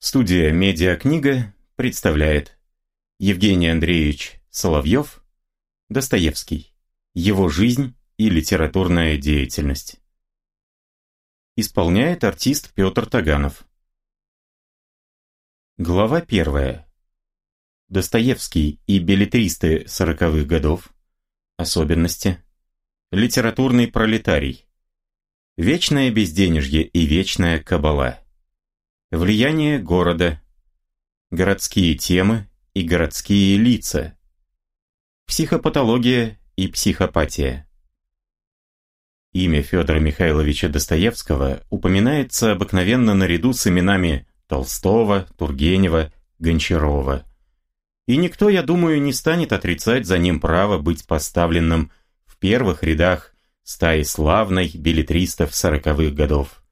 Студия «Медиакнига» представляет Евгений Андреевич Соловьев, Достоевский, его жизнь и литературная деятельность. Исполняет артист Петр Таганов. Глава первая. Достоевский и билетристы сороковых годов. Особенности. Литературный пролетарий. Вечное безденежье и вечная кабала. Влияние города. Городские темы и городские лица. Психопатология и психопатия. Имя Федора Михайловича Достоевского упоминается обыкновенно наряду с именами Толстого, Тургенева, Гончарова. И никто, я думаю, не станет отрицать за ним право быть поставленным в первых рядах стаи славной билетристов сороковых годов.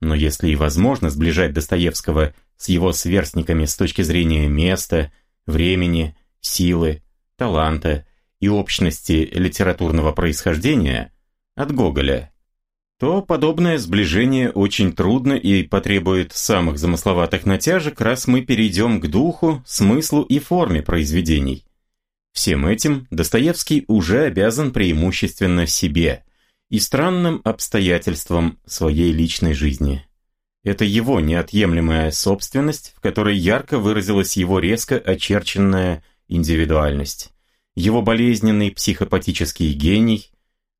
Но если и возможно сближать Достоевского с его сверстниками с точки зрения места, времени, силы, таланта и общности литературного происхождения от Гоголя, то подобное сближение очень трудно и потребует самых замысловатых натяжек, раз мы перейдем к духу, смыслу и форме произведений. Всем этим Достоевский уже обязан преимущественно себе, и странным обстоятельствам своей личной жизни. Это его неотъемлемая собственность, в которой ярко выразилась его резко очерченная индивидуальность, его болезненный психопатический гений,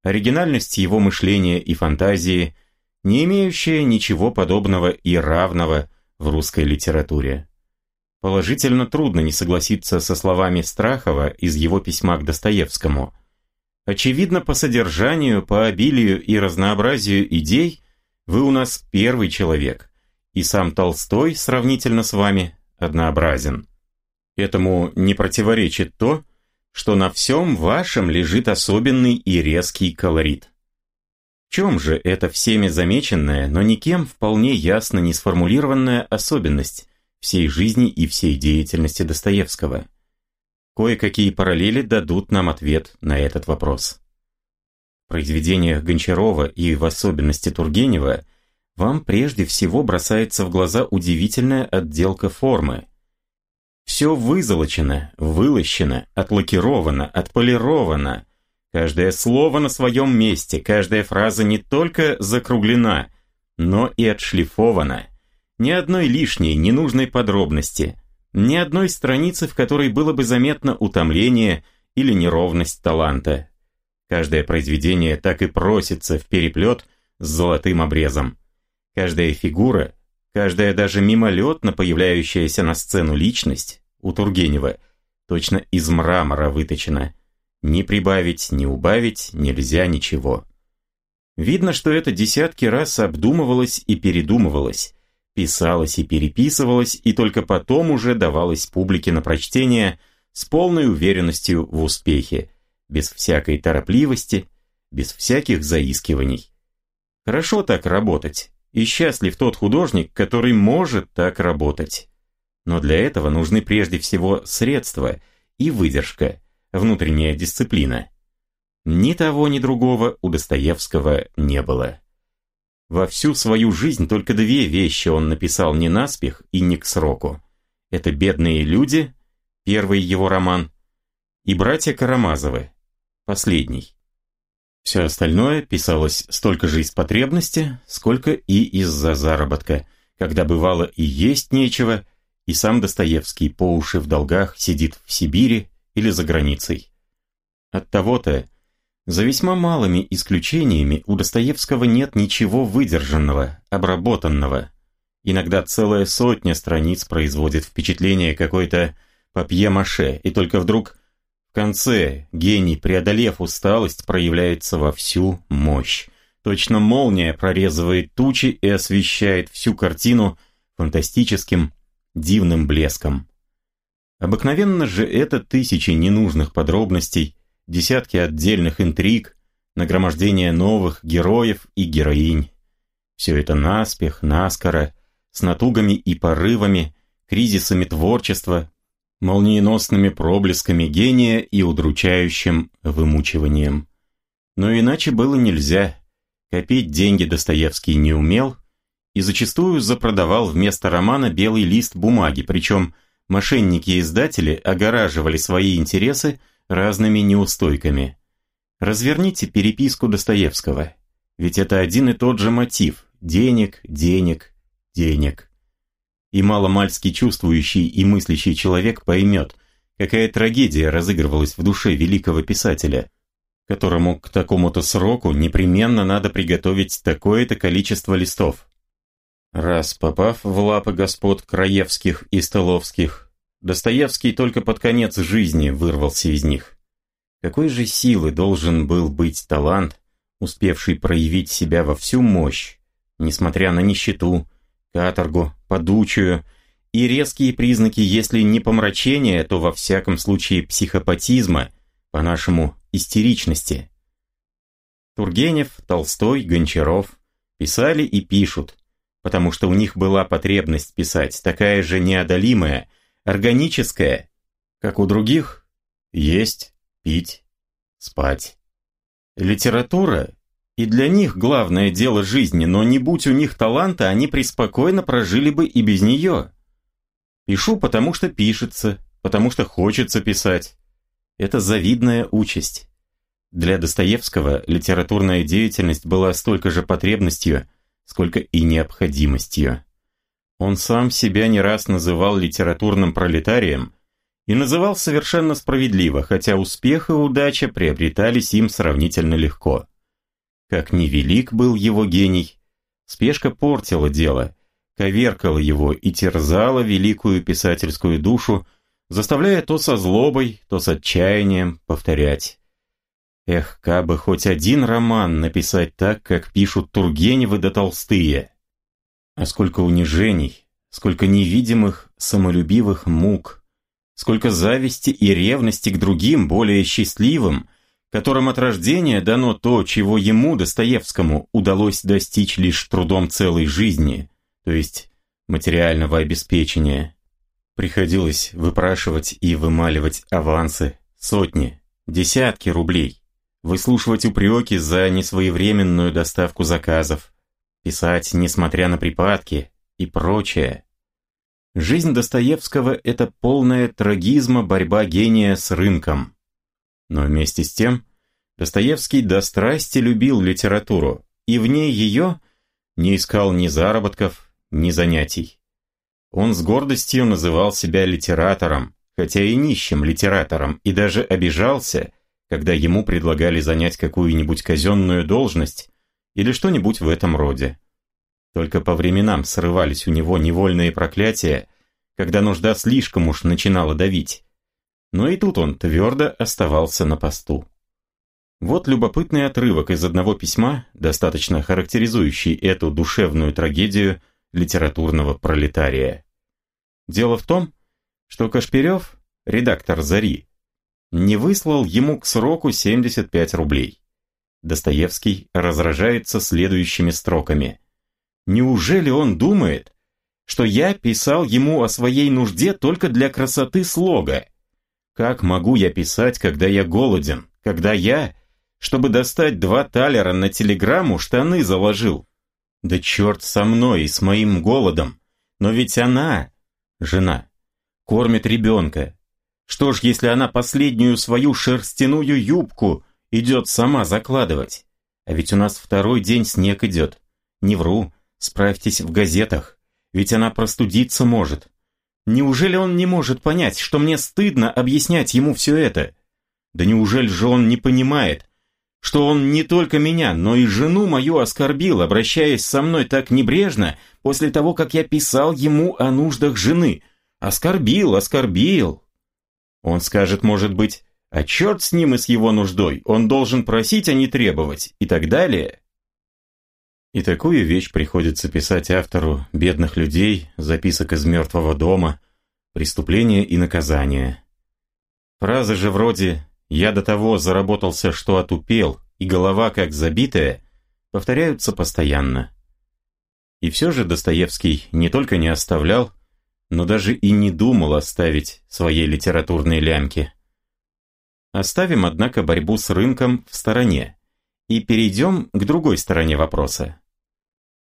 оригинальность его мышления и фантазии, не имеющая ничего подобного и равного в русской литературе. Положительно трудно не согласиться со словами Страхова из его письма к Достоевскому – Очевидно, по содержанию, по обилию и разнообразию идей вы у нас первый человек, и сам Толстой, сравнительно с вами, однообразен. Этому не противоречит то, что на всем вашем лежит особенный и резкий колорит. В чем же эта всеми замеченная, но никем вполне ясно не сформулированная особенность всей жизни и всей деятельности Достоевского – Кое-какие параллели дадут нам ответ на этот вопрос. В произведениях Гончарова и в особенности Тургенева вам прежде всего бросается в глаза удивительная отделка формы. Все вызолочено, вылощено, отлакировано, отполировано. Каждое слово на своем месте, каждая фраза не только закруглена, но и отшлифована. Ни одной лишней, ненужной подробности – ни одной страницы, в которой было бы заметно утомление или неровность таланта. Каждое произведение так и просится в переплет с золотым обрезом. Каждая фигура, каждая даже мимолетно появляющаяся на сцену личность у Тургенева точно из мрамора выточена. Ни прибавить, ни убавить нельзя ничего. Видно, что это десятки раз обдумывалось и передумывалось, писалось и переписывалось, и только потом уже давалось публике на прочтение с полной уверенностью в успехе, без всякой торопливости, без всяких заискиваний. Хорошо так работать, и счастлив тот художник, который может так работать. Но для этого нужны прежде всего средства и выдержка, внутренняя дисциплина. Ни того, ни другого у Достоевского не было. Во всю свою жизнь только две вещи он написал не наспех и не к сроку. Это «Бедные люди», первый его роман, и «Братья Карамазовы», последний. Все остальное писалось столько же из потребности, сколько и из-за заработка, когда бывало и есть нечего, и сам Достоевский по уши в долгах сидит в Сибири или за границей. От того-то за весьма малыми исключениями у Достоевского нет ничего выдержанного, обработанного. Иногда целая сотня страниц производит впечатление какой-то папье-маше, и только вдруг в конце гений, преодолев усталость, проявляется во всю мощь. Точно молния прорезывает тучи и освещает всю картину фантастическим, дивным блеском. Обыкновенно же это тысячи ненужных подробностей, десятки отдельных интриг, нагромождение новых героев и героинь. Все это наспех, наскоро, с натугами и порывами, кризисами творчества, молниеносными проблесками гения и удручающим вымучиванием. Но иначе было нельзя. Копить деньги Достоевский не умел, и зачастую запродавал вместо романа белый лист бумаги, причем мошенники-издатели огораживали свои интересы разными неустойками. Разверните переписку Достоевского, ведь это один и тот же мотив – денег, денег, денег. И маломальски чувствующий и мыслящий человек поймет, какая трагедия разыгрывалась в душе великого писателя, которому к такому-то сроку непременно надо приготовить такое-то количество листов. Раз попав в лапы господ Краевских и Столовских, Достоевский только под конец жизни вырвался из них. Какой же силы должен был быть талант, успевший проявить себя во всю мощь, несмотря на нищету, каторгу, подучую и резкие признаки, если не помрачения, то во всяком случае психопатизма, по-нашему истеричности. Тургенев, Толстой, Гончаров писали и пишут, потому что у них была потребность писать, такая же неодолимая, органическая, как у других, есть, пить, спать. Литература и для них главное дело жизни, но не будь у них таланта, они преспокойно прожили бы и без нее. Пишу, потому что пишется, потому что хочется писать. Это завидная участь. Для Достоевского литературная деятельность была столько же потребностью, сколько и необходимостью. Он сам себя не раз называл литературным пролетарием и называл совершенно справедливо, хотя успех и удача приобретались им сравнительно легко. Как невелик был его гений, спешка портила дело, коверкала его и терзала великую писательскую душу, заставляя то со злобой, то с отчаянием повторять. Эх, кабы хоть один роман написать так, как пишут Тургеневы да Толстые. А сколько унижений, сколько невидимых самолюбивых мук, сколько зависти и ревности к другим, более счастливым, которым от рождения дано то, чего ему, Достоевскому, удалось достичь лишь трудом целой жизни, то есть материального обеспечения. Приходилось выпрашивать и вымаливать авансы, сотни, десятки рублей, выслушивать упреки за несвоевременную доставку заказов, писать несмотря на припадки и прочее. Жизнь Достоевского – это полная трагизма борьба гения с рынком. Но вместе с тем Достоевский до страсти любил литературу, и в ней ее не искал ни заработков, ни занятий. Он с гордостью называл себя литератором, хотя и нищим литератором, и даже обижался, когда ему предлагали занять какую-нибудь казенную должность или что-нибудь в этом роде. Только по временам срывались у него невольные проклятия, когда нужда слишком уж начинала давить. Но и тут он твердо оставался на посту. Вот любопытный отрывок из одного письма, достаточно характеризующий эту душевную трагедию литературного пролетария. Дело в том, что Кашпирев, редактор «Зари», не выслал ему к сроку 75 рублей. Достоевский разражается следующими строками. «Неужели он думает, что я писал ему о своей нужде только для красоты слога? Как могу я писать, когда я голоден, когда я, чтобы достать два талера на телеграмму, штаны заложил? Да черт со мной и с моим голодом, но ведь она, жена, кормит ребенка. Что ж, если она последнюю свою шерстяную юбку идет сама закладывать? А ведь у нас второй день снег идет. Не вру, справьтесь в газетах, ведь она простудиться может. Неужели он не может понять, что мне стыдно объяснять ему все это? Да неужели же он не понимает, что он не только меня, но и жену мою оскорбил, обращаясь со мной так небрежно после того, как я писал ему о нуждах жены. Оскорбил, оскорбил. Он скажет, может быть, а черт с ним и с его нуждой, он должен просить, а не требовать, и так далее. И такую вещь приходится писать автору бедных людей, записок из мертвого дома, преступления и наказания. Фразы же вроде «я до того заработался, что отупел, и голова как забитая» повторяются постоянно. И все же Достоевский не только не оставлял, но даже и не думал оставить своей литературной лямки. Оставим, однако, борьбу с рынком в стороне и перейдем к другой стороне вопроса.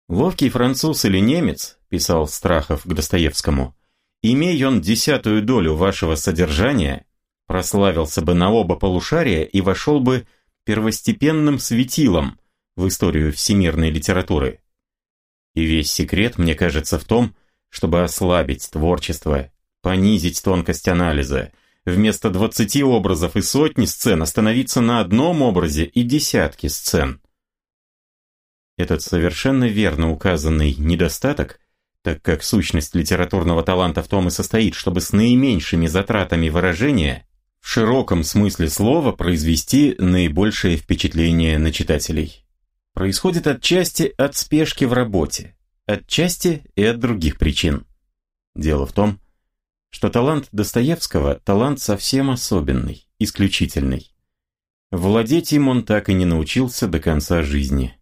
«Ловкий француз или немец», – писал Страхов к Достоевскому, – «имей он десятую долю вашего содержания, прославился бы на оба полушария и вошел бы первостепенным светилом в историю всемирной литературы. И весь секрет, мне кажется, в том, чтобы ослабить творчество, понизить тонкость анализа, вместо 20 образов и сотни сцен остановиться на одном образе и десятке сцен. Этот совершенно верно указанный недостаток, так как сущность литературного таланта в том и состоит, чтобы с наименьшими затратами выражения в широком смысле слова произвести наибольшее впечатление на читателей. Происходит отчасти от спешки в работе, отчасти и от других причин. Дело в том, что талант Достоевского – талант совсем особенный, исключительный. Владеть им он так и не научился до конца жизни.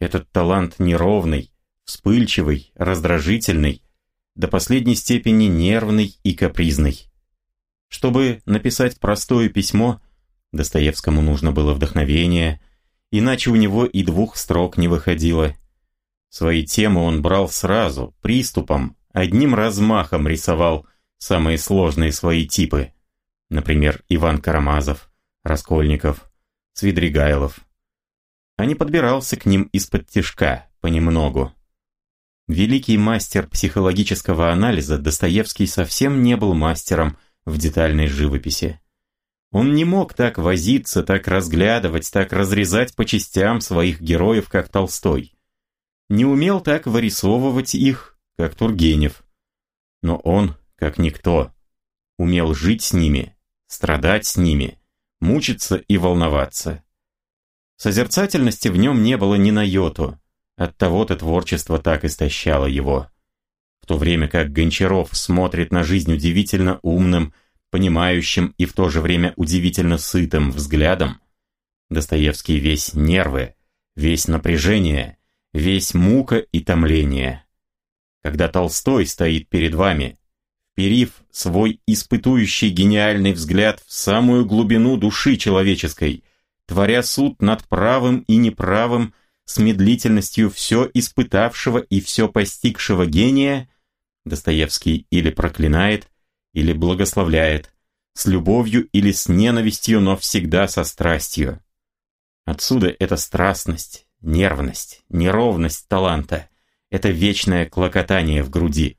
Этот талант неровный, вспыльчивый, раздражительный, до последней степени нервный и капризный. Чтобы написать простое письмо, Достоевскому нужно было вдохновение, иначе у него и двух строк не выходило. Свои темы он брал сразу, приступом, одним размахом рисовал самые сложные свои типы. Например, Иван Карамазов, Раскольников, Свидригайлов. А не подбирался к ним из-под тишка, понемногу. Великий мастер психологического анализа Достоевский совсем не был мастером в детальной живописи. Он не мог так возиться, так разглядывать, так разрезать по частям своих героев, как Толстой. Не умел так вырисовывать их, как Тургенев. Но он, как никто, умел жить с ними, страдать с ними, мучиться и волноваться. Созерцательности в нем не было ни на йоту, оттого-то творчество так истощало его то время как Гончаров смотрит на жизнь удивительно умным, понимающим и в то же время удивительно сытым взглядом, Достоевский весь нервы, весь напряжение, весь мука и томление. Когда Толстой стоит перед вами, вперив свой испытующий гениальный взгляд в самую глубину души человеческой, творя суд над правым и неправым, с медлительностью все испытавшего и все постигшего гения, Достоевский или проклинает, или благословляет, с любовью или с ненавистью, но всегда со страстью. Отсюда эта страстность, нервность, неровность таланта, это вечное клокотание в груди,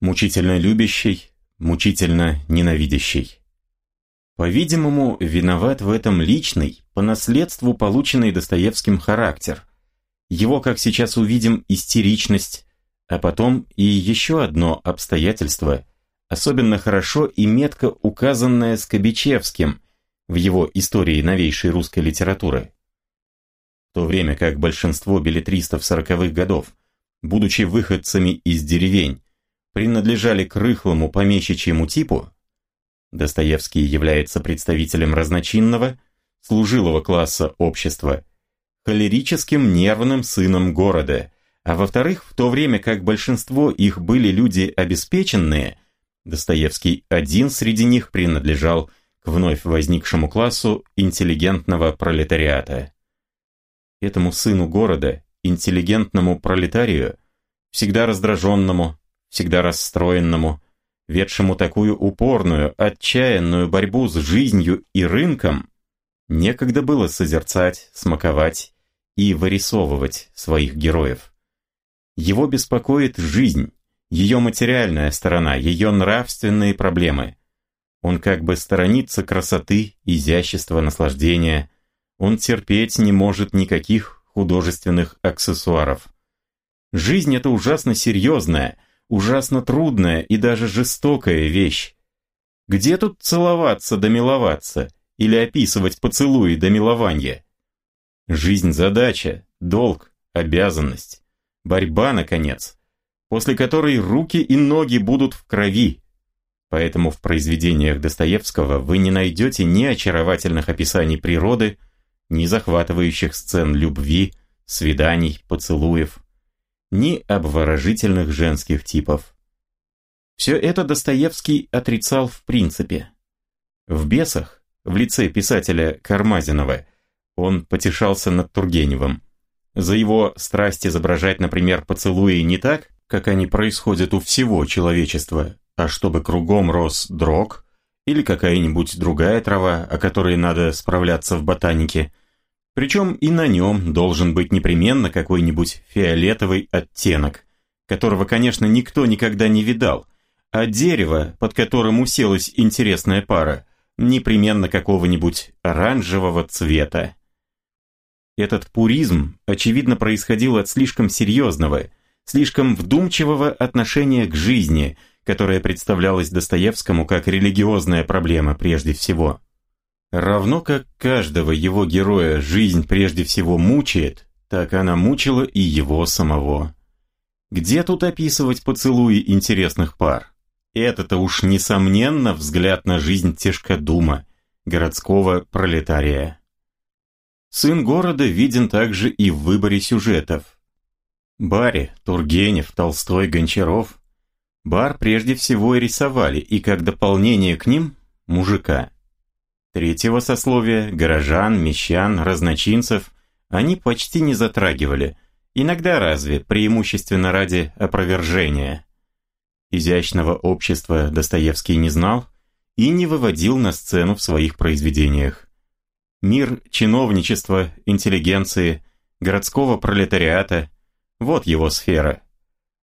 мучительно любящий, мучительно ненавидящий. По-видимому, виноват в этом личный, по наследству полученный Достоевским характер. Его, как сейчас увидим, истеричность, а потом и еще одно обстоятельство, особенно хорошо и метко указанное Скобичевским в его истории новейшей русской литературы. В то время как большинство билетристов сороковых годов, будучи выходцами из деревень, принадлежали к рыхлому помещичьему типу, Достоевский является представителем разночинного, служилого класса общества, холерическим нервным сыном города – а во-вторых, в то время как большинство их были люди обеспеченные, Достоевский один среди них принадлежал к вновь возникшему классу интеллигентного пролетариата. Этому сыну города, интеллигентному пролетарию, всегда раздраженному, всегда расстроенному, ведшему такую упорную, отчаянную борьбу с жизнью и рынком, некогда было созерцать, смаковать и вырисовывать своих героев. Его беспокоит жизнь, ее материальная сторона, ее нравственные проблемы. Он как бы сторонится красоты, изящества, наслаждения. Он терпеть не может никаких художественных аксессуаров. Жизнь – это ужасно серьезная, ужасно трудная и даже жестокая вещь. Где тут целоваться да миловаться или описывать поцелуи до милования? Жизнь – задача, долг, обязанность борьба, наконец, после которой руки и ноги будут в крови. Поэтому в произведениях Достоевского вы не найдете ни очаровательных описаний природы, ни захватывающих сцен любви, свиданий, поцелуев, ни обворожительных женских типов. Все это Достоевский отрицал в принципе. В «Бесах», в лице писателя Кармазинова, он потешался над Тургеневым. За его страсть изображать, например, поцелуи не так, как они происходят у всего человечества, а чтобы кругом рос дрог или какая-нибудь другая трава, о которой надо справляться в ботанике. Причем и на нем должен быть непременно какой-нибудь фиолетовый оттенок, которого, конечно, никто никогда не видал, а дерево, под которым уселась интересная пара, непременно какого-нибудь оранжевого цвета. Этот пуризм, очевидно, происходил от слишком серьезного, слишком вдумчивого отношения к жизни, которое представлялось Достоевскому как религиозная проблема прежде всего. Равно как каждого его героя жизнь прежде всего мучает, так она мучила и его самого. Где тут описывать поцелуи интересных пар? Это-то уж несомненно взгляд на жизнь тяжкодума, городского пролетария. Сын города виден также и в выборе сюжетов. Баре, Тургенев, Толстой, Гончаров. Бар прежде всего и рисовали, и как дополнение к ним – мужика. Третьего сословия – горожан, мещан, разночинцев – они почти не затрагивали, иногда разве, преимущественно ради опровержения. Изящного общества Достоевский не знал и не выводил на сцену в своих произведениях. Мир чиновничества, интеллигенции, городского пролетариата – вот его сфера.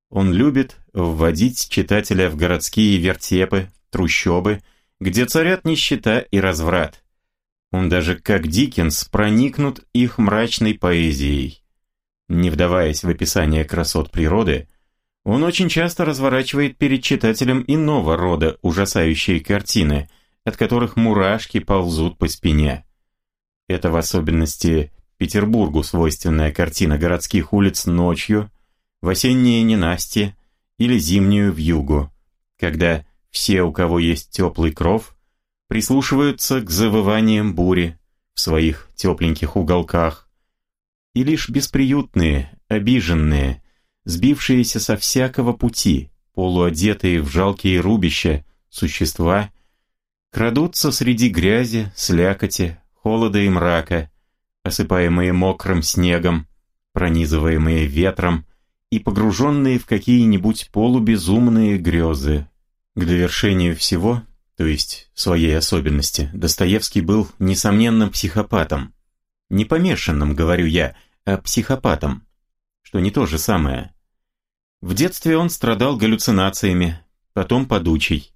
Он любит вводить читателя в городские вертепы, трущобы, где царят нищета и разврат. Он даже, как Диккенс, проникнут их мрачной поэзией. Не вдаваясь в описание красот природы, он очень часто разворачивает перед читателем иного рода ужасающие картины, от которых мурашки ползут по спине. Это в особенности Петербургу свойственная картина городских улиц ночью, в осеннее ненастье или зимнюю вьюгу, когда все, у кого есть теплый кров, прислушиваются к завываниям бури в своих тепленьких уголках, и лишь бесприютные, обиженные, сбившиеся со всякого пути, полуодетые в жалкие рубища, существа, крадутся среди грязи, слякоти, холода и мрака, осыпаемые мокрым снегом, пронизываемые ветром и погруженные в какие-нибудь полубезумные грезы. К довершению всего, то есть своей особенности, Достоевский был, несомненно, психопатом. Не помешанным, говорю я, а психопатом, что не то же самое. В детстве он страдал галлюцинациями, потом подучий.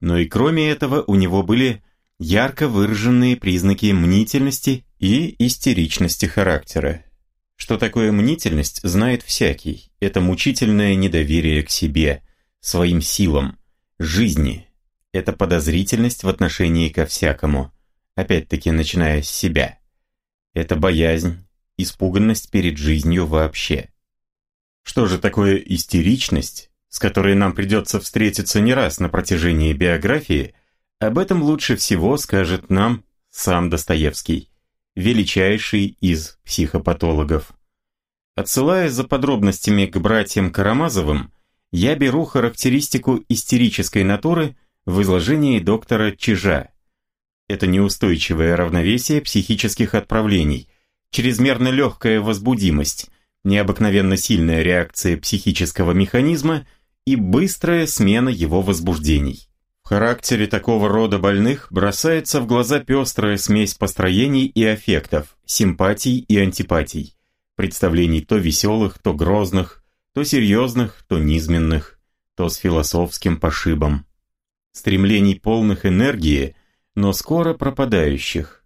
Но и кроме этого у него были ярко выраженные признаки мнительности и истеричности характера. Что такое мнительность, знает всякий. Это мучительное недоверие к себе, своим силам, жизни. Это подозрительность в отношении ко всякому, опять-таки начиная с себя. Это боязнь, испуганность перед жизнью вообще. Что же такое истеричность, с которой нам придется встретиться не раз на протяжении биографии – об этом лучше всего скажет нам сам Достоевский, величайший из психопатологов. Отсылаясь за подробностями к братьям Карамазовым, я беру характеристику истерической натуры в изложении доктора Чижа. Это неустойчивое равновесие психических отправлений, чрезмерно легкая возбудимость, необыкновенно сильная реакция психического механизма и быстрая смена его возбуждений. В характере такого рода больных бросается в глаза пестрая смесь построений и аффектов, симпатий и антипатий, представлений то веселых, то грозных, то серьезных, то низменных, то с философским пошибом. Стремлений полных энергии, но скоро пропадающих.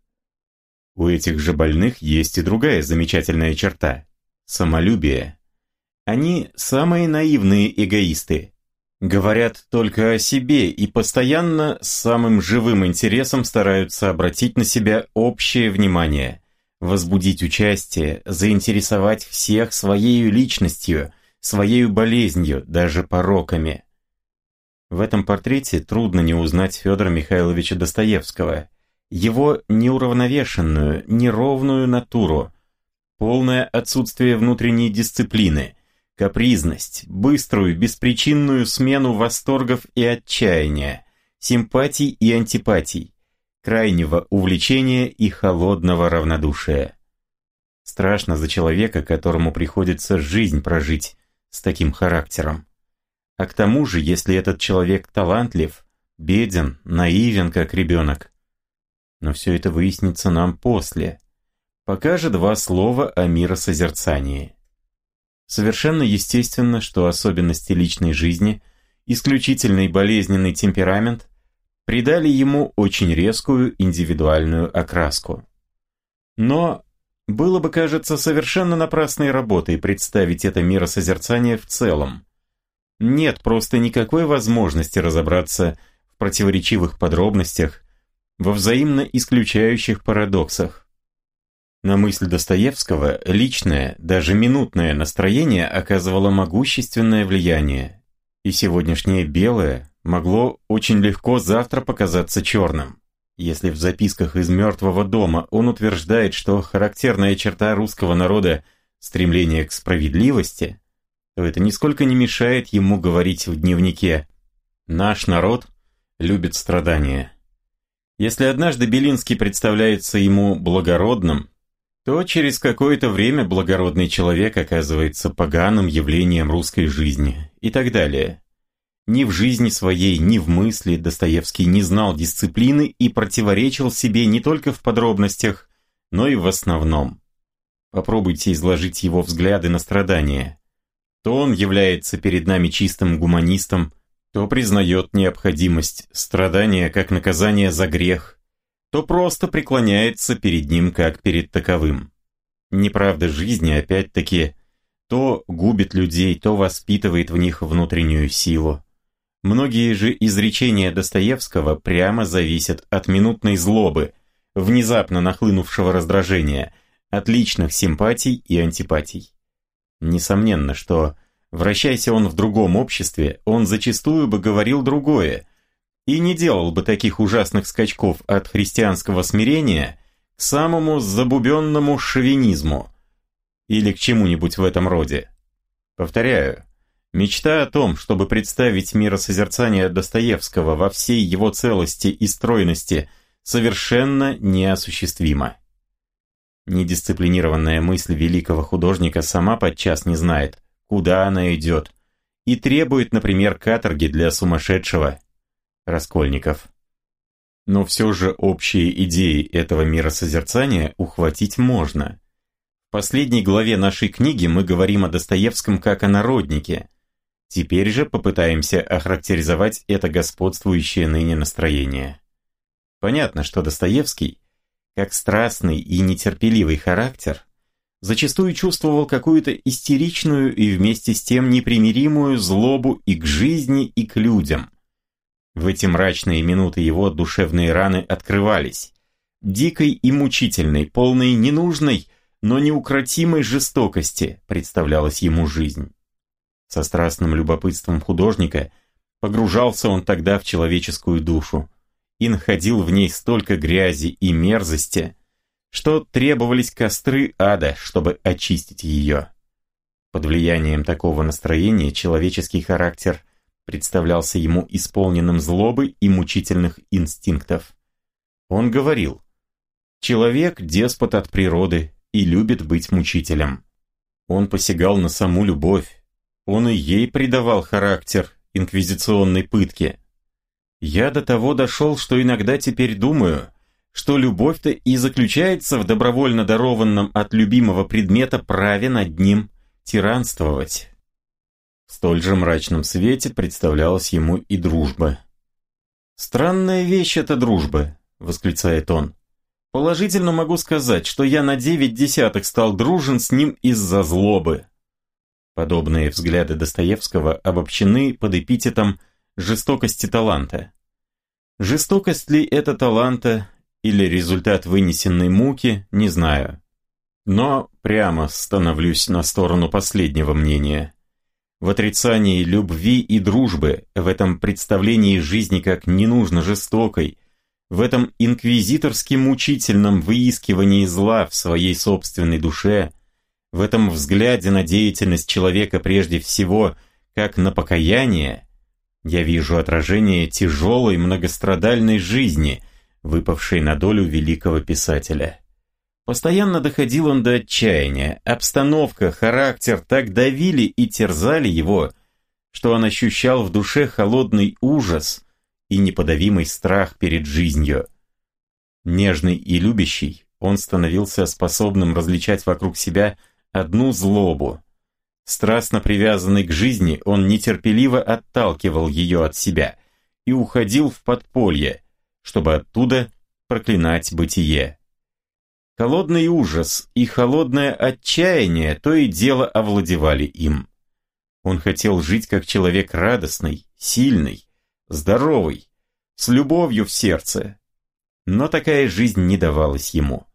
У этих же больных есть и другая замечательная черта – самолюбие. Они самые наивные эгоисты, Говорят только о себе и постоянно с самым живым интересом стараются обратить на себя общее внимание, возбудить участие, заинтересовать всех своей личностью, своей болезнью, даже пороками. В этом портрете трудно не узнать Федора Михайловича Достоевского, его неуравновешенную, неровную натуру, полное отсутствие внутренней дисциплины – капризность, быструю, беспричинную смену восторгов и отчаяния, симпатий и антипатий, крайнего увлечения и холодного равнодушия. Страшно за человека, которому приходится жизнь прожить с таким характером. А к тому же, если этот человек талантлив, беден, наивен, как ребенок. Но все это выяснится нам после. Пока же два слова о миросозерцании. Совершенно естественно, что особенности личной жизни, исключительный болезненный темперамент, придали ему очень резкую индивидуальную окраску. Но было бы, кажется, совершенно напрасной работой представить это миросозерцание в целом. Нет просто никакой возможности разобраться в противоречивых подробностях, во взаимно исключающих парадоксах. На мысль Достоевского личное, даже минутное настроение оказывало могущественное влияние, и сегодняшнее белое могло очень легко завтра показаться черным. Если в записках из «Мертвого дома» он утверждает, что характерная черта русского народа – стремление к справедливости, то это нисколько не мешает ему говорить в дневнике «Наш народ любит страдания». Если однажды Белинский представляется ему благородным, то через какое-то время благородный человек оказывается поганым явлением русской жизни и так далее. Ни в жизни своей, ни в мысли Достоевский не знал дисциплины и противоречил себе не только в подробностях, но и в основном. Попробуйте изложить его взгляды на страдания. То он является перед нами чистым гуманистом, то признает необходимость страдания как наказание за грех, то просто преклоняется перед ним как перед таковым. Неправда жизни опять-таки то губит людей, то воспитывает в них внутреннюю силу. Многие же изречения Достоевского прямо зависят от минутной злобы, внезапно нахлынувшего раздражения, от личных симпатий и антипатий. Несомненно, что, вращайся он в другом обществе, он зачастую бы говорил другое, и не делал бы таких ужасных скачков от христианского смирения к самому забубенному шовинизму или к чему-нибудь в этом роде. Повторяю, Мечта о том, чтобы представить миросозерцание Достоевского во всей его целости и стройности, совершенно неосуществима. Недисциплинированная мысль великого художника сама подчас не знает, куда она идет, и требует, например, каторги для сумасшедшего. Раскольников. Но все же общие идеи этого миросозерцания ухватить можно. В последней главе нашей книги мы говорим о Достоевском как о народнике, Теперь же попытаемся охарактеризовать это господствующее ныне настроение. Понятно, что Достоевский, как страстный и нетерпеливый характер, зачастую чувствовал какую-то истеричную и вместе с тем непримиримую злобу и к жизни, и к людям. В эти мрачные минуты его душевные раны открывались. Дикой и мучительной, полной ненужной, но неукротимой жестокости представлялась ему жизнь. Со страстным любопытством художника погружался он тогда в человеческую душу и находил в ней столько грязи и мерзости, что требовались костры ада, чтобы очистить ее. Под влиянием такого настроения человеческий характер представлялся ему исполненным злобы и мучительных инстинктов. Он говорил, «Человек – деспот от природы и любит быть мучителем». Он посягал на саму любовь, он и ей придавал характер инквизиционной пытки. Я до того дошел, что иногда теперь думаю, что любовь-то и заключается в добровольно дарованном от любимого предмета праве над ним тиранствовать. В столь же мрачном свете представлялась ему и дружба. «Странная вещь эта дружба», — восклицает он. «Положительно могу сказать, что я на девять десятых стал дружен с ним из-за злобы». Подобные взгляды Достоевского обобщены под эпитетом «жестокости таланта». Жестокость ли это таланта или результат вынесенной муки, не знаю. Но прямо становлюсь на сторону последнего мнения. В отрицании любви и дружбы, в этом представлении жизни как не нужно жестокой, в этом инквизиторски мучительном выискивании зла в своей собственной душе – в этом взгляде на деятельность человека прежде всего, как на покаяние, я вижу отражение тяжелой многострадальной жизни, выпавшей на долю великого писателя. Постоянно доходил он до отчаяния. Обстановка, характер так давили и терзали его, что он ощущал в душе холодный ужас и неподавимый страх перед жизнью. Нежный и любящий, он становился способным различать вокруг себя одну злобу. Страстно привязанный к жизни, он нетерпеливо отталкивал ее от себя и уходил в подполье, чтобы оттуда проклинать бытие. Холодный ужас и холодное отчаяние то и дело овладевали им. Он хотел жить как человек радостный, сильный, здоровый, с любовью в сердце. Но такая жизнь не давалась ему.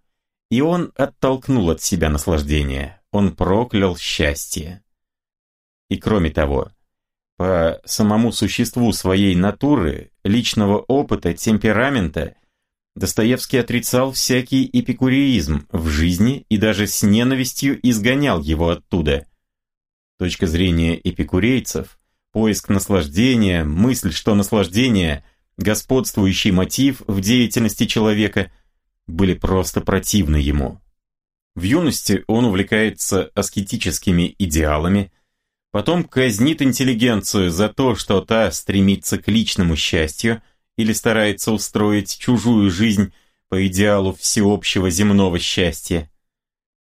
И он оттолкнул от себя наслаждение, он проклял счастье. И кроме того, по самому существу своей натуры, личного опыта, темперамента – Достоевский отрицал всякий эпикуреизм в жизни и даже с ненавистью изгонял его оттуда. Точка зрения эпикурейцев, поиск наслаждения, мысль, что наслаждение – господствующий мотив в деятельности человека, были просто противны ему. В юности он увлекается аскетическими идеалами, потом казнит интеллигенцию за то, что та стремится к личному счастью – или старается устроить чужую жизнь по идеалу всеобщего земного счастья.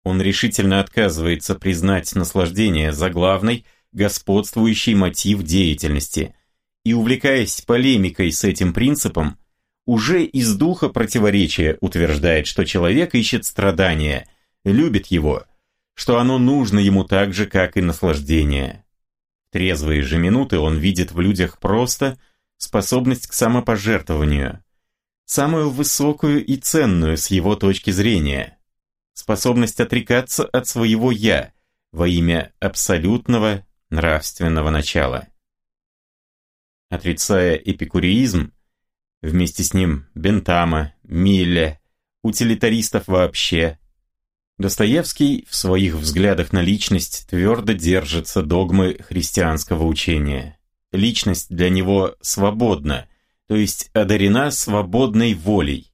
Он решительно отказывается признать наслаждение за главный, господствующий мотив деятельности, и, увлекаясь полемикой с этим принципом, уже из духа противоречия утверждает, что человек ищет страдания, любит его, что оно нужно ему так же, как и наслаждение. В трезвые же минуты он видит в людях просто – способность к самопожертвованию, самую высокую и ценную с его точки зрения, способность отрекаться от своего «я» во имя абсолютного нравственного начала. Отрицая эпикуреизм, вместе с ним Бентама, Милле, утилитаристов вообще, Достоевский в своих взглядах на личность твердо держится догмы христианского учения личность для него свободна, то есть одарена свободной волей.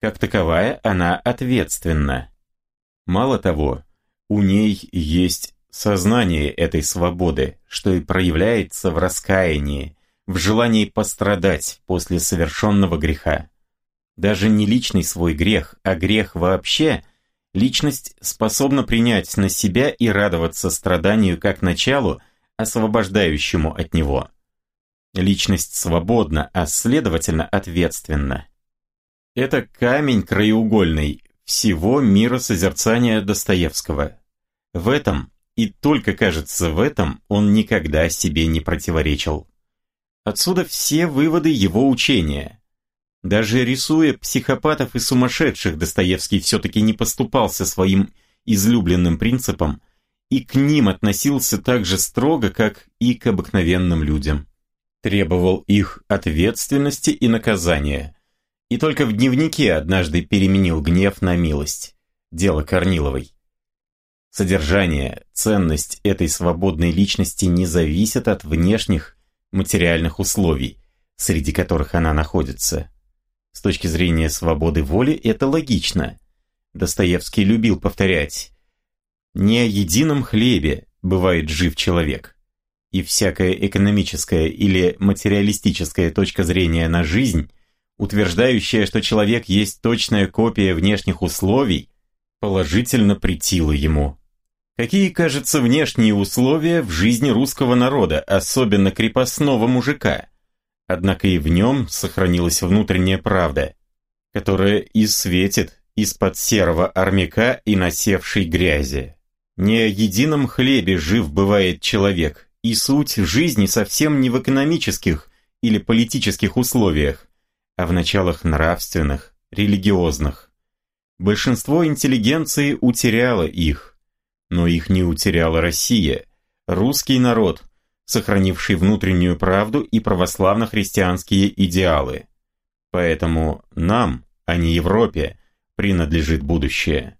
Как таковая она ответственна. Мало того, у ней есть сознание этой свободы, что и проявляется в раскаянии, в желании пострадать после совершенного греха. Даже не личный свой грех, а грех вообще, личность способна принять на себя и радоваться страданию как началу, освобождающему от него. Личность свободна, а следовательно ответственна. Это камень краеугольный всего мира созерцания Достоевского. В этом, и только кажется в этом, он никогда себе не противоречил. Отсюда все выводы его учения. Даже рисуя психопатов и сумасшедших, Достоевский все-таки не поступался своим излюбленным принципом и к ним относился так же строго, как и к обыкновенным людям. Требовал их ответственности и наказания. И только в дневнике однажды переменил гнев на милость. Дело Корниловой. Содержание, ценность этой свободной личности не зависит от внешних материальных условий, среди которых она находится. С точки зрения свободы воли это логично. Достоевский любил повторять не о едином хлебе бывает жив человек. И всякая экономическая или материалистическая точка зрения на жизнь, утверждающая, что человек есть точная копия внешних условий, положительно притила ему. Какие, кажется, внешние условия в жизни русского народа, особенно крепостного мужика? Однако и в нем сохранилась внутренняя правда, которая и светит из-под серого армяка и насевшей грязи. Не о едином хлебе жив бывает человек, и суть жизни совсем не в экономических или политических условиях, а в началах нравственных, религиозных. Большинство интеллигенции утеряло их, но их не утеряла Россия, русский народ, сохранивший внутреннюю правду и православно-христианские идеалы. Поэтому нам, а не Европе, принадлежит будущее.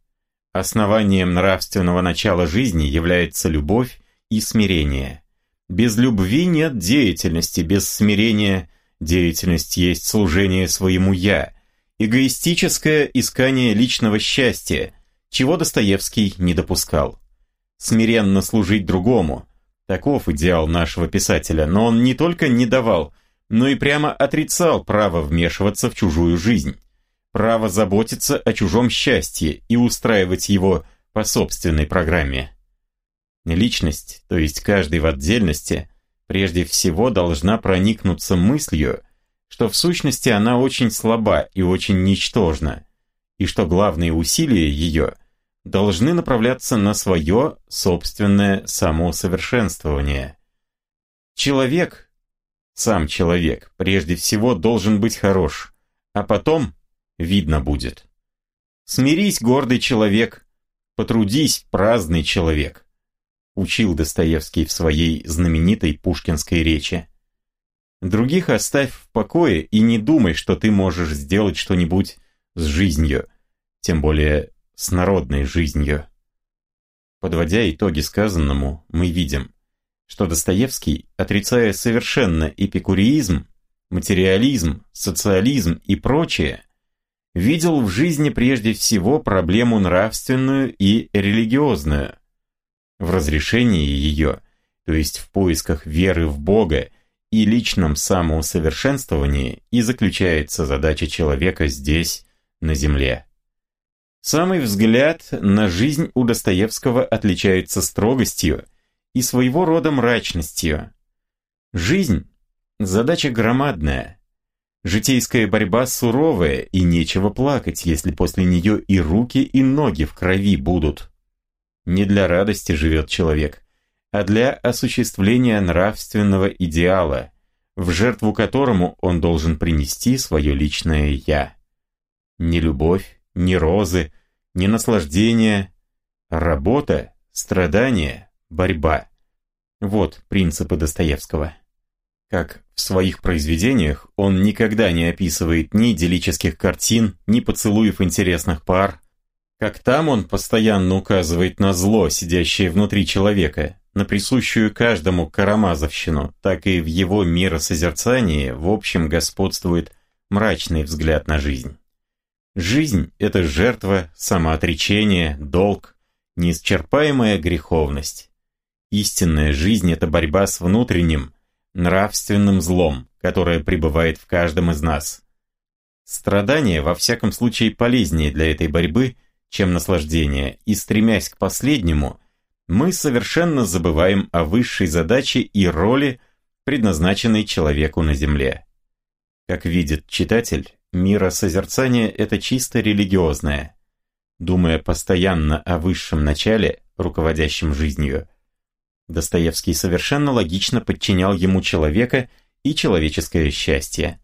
Основанием нравственного начала жизни является любовь и смирение. Без любви нет деятельности, без смирения деятельность есть служение своему «я», эгоистическое искание личного счастья, чего Достоевский не допускал. Смиренно служить другому – таков идеал нашего писателя, но он не только не давал, но и прямо отрицал право вмешиваться в чужую жизнь, право заботиться о чужом счастье и устраивать его по собственной программе. Личность, то есть каждый в отдельности, прежде всего должна проникнуться мыслью, что в сущности она очень слаба и очень ничтожна, и что главные усилия ее должны направляться на свое собственное самоусовершенствование. Человек, сам человек, прежде всего должен быть хорош, а потом видно будет. Смирись, гордый человек, потрудись, праздный человек учил Достоевский в своей знаменитой пушкинской речи. Других оставь в покое и не думай, что ты можешь сделать что-нибудь с жизнью, тем более с народной жизнью. Подводя итоги сказанному, мы видим, что Достоевский, отрицая совершенно эпикуреизм, материализм, социализм и прочее, видел в жизни прежде всего проблему нравственную и религиозную, в разрешении ее, то есть в поисках веры в Бога и личном самоусовершенствовании и заключается задача человека здесь, на земле. Самый взгляд на жизнь у Достоевского отличается строгостью и своего рода мрачностью. Жизнь – задача громадная. Житейская борьба суровая, и нечего плакать, если после нее и руки, и ноги в крови будут. Не для радости живет человек, а для осуществления нравственного идеала, в жертву которому он должен принести свое личное «я». Ни любовь, ни розы, ни наслаждение, работа, страдание, борьба. Вот принципы Достоевского. Как в своих произведениях он никогда не описывает ни идиллических картин, ни поцелуев интересных пар, как там он постоянно указывает на зло, сидящее внутри человека, на присущую каждому карамазовщину, так и в его миросозерцании в общем господствует мрачный взгляд на жизнь. Жизнь – это жертва, самоотречение, долг, неисчерпаемая греховность. Истинная жизнь – это борьба с внутренним, нравственным злом, которое пребывает в каждом из нас. Страдание, во всяком случае, полезнее для этой борьбы – чем наслаждение, и стремясь к последнему, мы совершенно забываем о высшей задаче и роли, предназначенной человеку на земле. Как видит читатель, миросозерцание – это чисто религиозное. Думая постоянно о высшем начале, руководящем жизнью, Достоевский совершенно логично подчинял ему человека и человеческое счастье.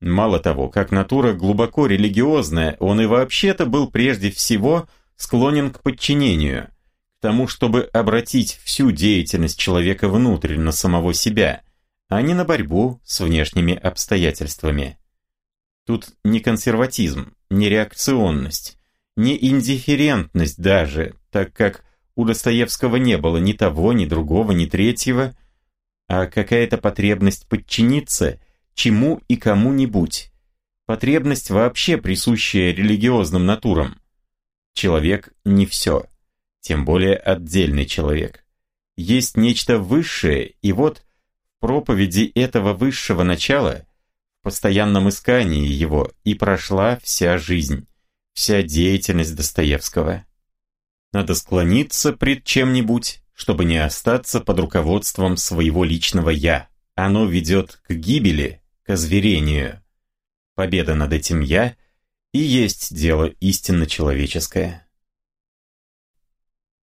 Мало того, как натура глубоко религиозная, он и вообще-то был прежде всего склонен к подчинению, к тому, чтобы обратить всю деятельность человека внутрь на самого себя, а не на борьбу с внешними обстоятельствами. Тут не консерватизм, не реакционность, не индифферентность даже, так как у Достоевского не было ни того, ни другого, ни третьего, а какая-то потребность подчиниться – чему и кому-нибудь. Потребность вообще присущая религиозным натурам. Человек не все, тем более отдельный человек. Есть нечто высшее, и вот в проповеди этого высшего начала, постоянном искании его, и прошла вся жизнь, вся деятельность Достоевского. Надо склониться пред чем-нибудь, чтобы не остаться под руководством своего личного «я». Оно ведет к гибели, к озверению. Победа над этим «я» и есть дело истинно человеческое.